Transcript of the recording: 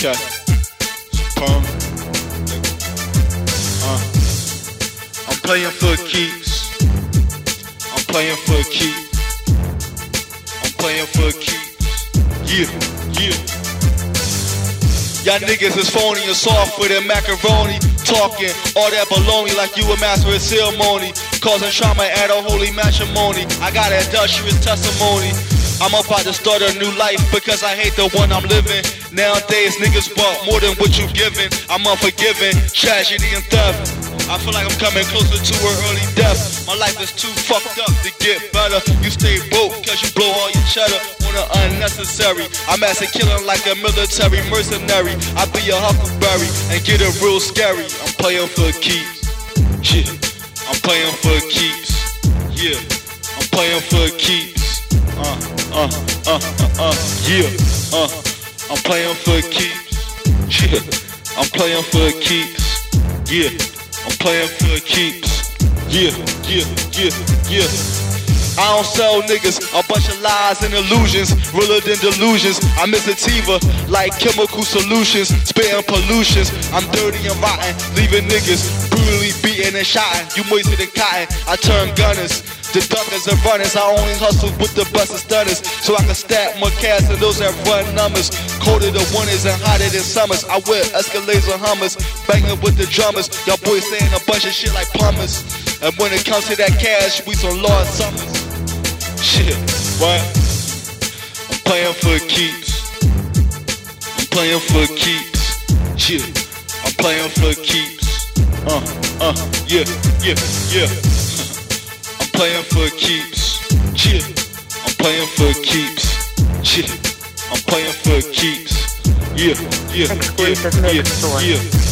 Uh. I'm playing for keeps. I'm playing for keeps. I'm playing for keeps. Yeah, yeah. Y'all niggas is phony and soft with that macaroni. Talking all that baloney like you a master of ceremony. Causing trauma at a holy matrimony. I got industrious testimony. I'm about to start a new life because I hate the one I'm living. Nowadays, niggas want more than what you giving. I'm unforgiving, tragedy and theft. I feel like I'm coming closer to an early death. My life is too fucked up to get better. You stay broke cause you blow all your cheddar on the unnecessary. I'm asking killing like a military mercenary. I be a huckleberry and get it real scary. I'm playing for keeps. Yeah, I'm playing for keeps. Yeah, I'm playing for keeps. Uh, uh, uh, uh, uh, yeah, uh, I'm playing for keeps. Yeah, I'm playing for keeps. Yeah, I'm playing for keeps. Yeah, yeah, yeah, yeah. I don't sell niggas a bunch of lies and illusions, realer than delusions. I'm sativa like chemical solutions, spitting pollutions. I'm dirty and rotten, leaving niggas brutally beaten and shotting. You moisted and cotton, I turn gunners. The duckers and runners, I only hustle with the best of stunners. So I can stack more cash than those that run numbers. Colder than winters and hotter than summers. I wear Escalades and Hummers, banging with the drummers. Y'all boys saying a bunch of shit like plumbers. And when it comes to that cash, we some Lord Summers. Shit, what? I'm playing for keeps. I'm playing for keeps. Shit, I'm playing for keeps. Uh, uh, yeah, yeah, yeah. I'm playing for keeps. Yeah, I'm playing for keeps. Yeah, I'm playing for keeps. Yeah, yeah, yeah, yeah, yeah.